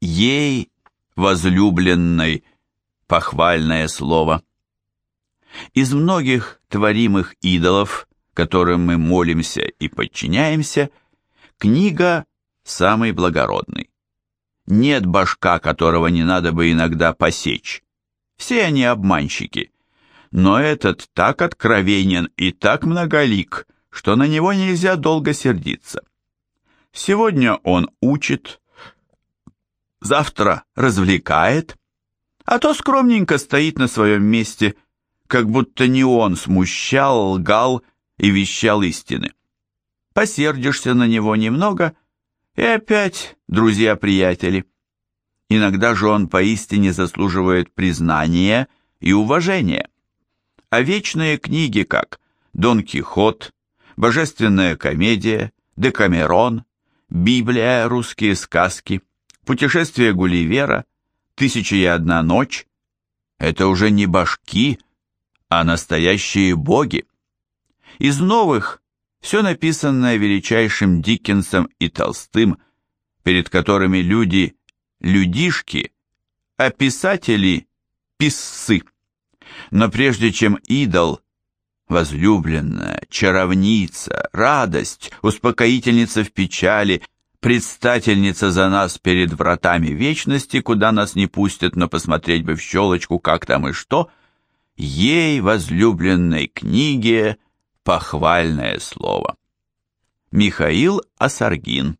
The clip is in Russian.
Ей, возлюбленной, похвальное слово. Из многих творимых идолов, которым мы молимся и подчиняемся, книга самый благородный. Нет башка, которого не надо бы иногда посечь. Все они обманщики. Но этот так откровенен и так многолик, что на него нельзя долго сердиться. Сегодня он учит, завтра развлекает, а то скромненько стоит на своем месте, как будто не он смущал, лгал и вещал истины. Посердишься на него немного, и опять друзья-приятели. Иногда же он поистине заслуживает признания и уважения. А вечные книги, как «Дон Кихот», «Божественная комедия», «Декамерон», «Библия», «Русские сказки», «Путешествие Гулливера», «Тысяча и одна ночь» — это уже не башки, а настоящие боги. Из новых все написанное величайшим Диккенсом и Толстым, перед которыми люди – людишки, а писатели – писцы. Но прежде чем идол, возлюбленная, чаровница, радость, успокоительница в печали, предстательница за нас перед вратами вечности, куда нас не пустят, но посмотреть бы в щелочку, как там и что, ей, возлюбленной книге, похвальное слово. Михаил Асаргин